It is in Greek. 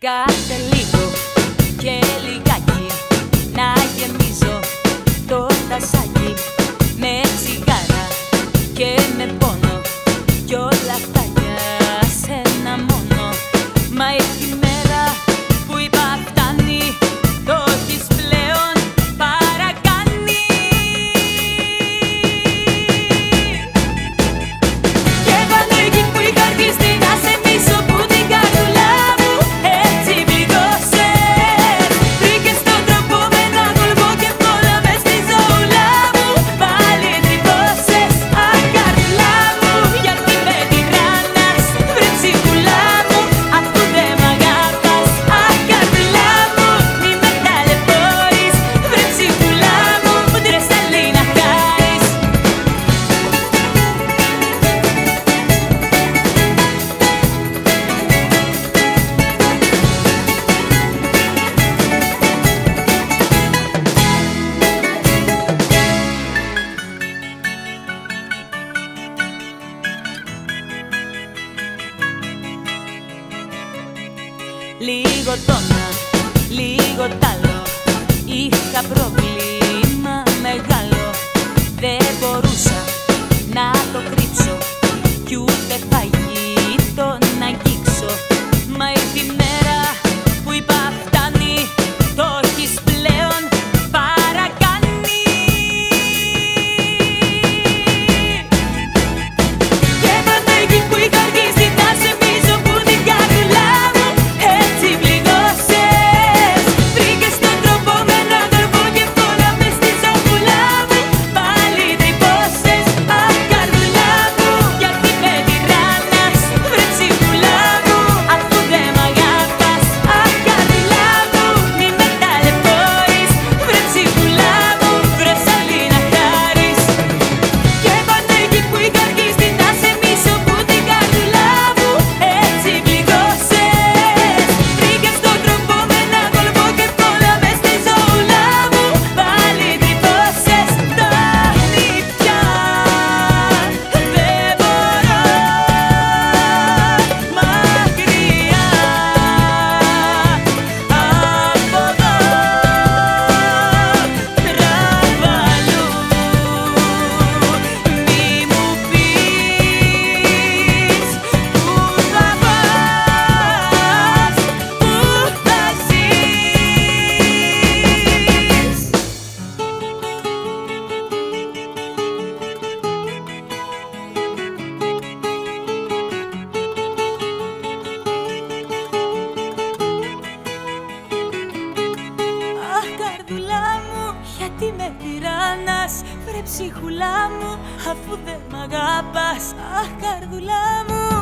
got the ligotona, ligotalo, hija propia. ψυχουλά μου Αφού δεν μ' αγαπάς, αχ καρδουλά μου.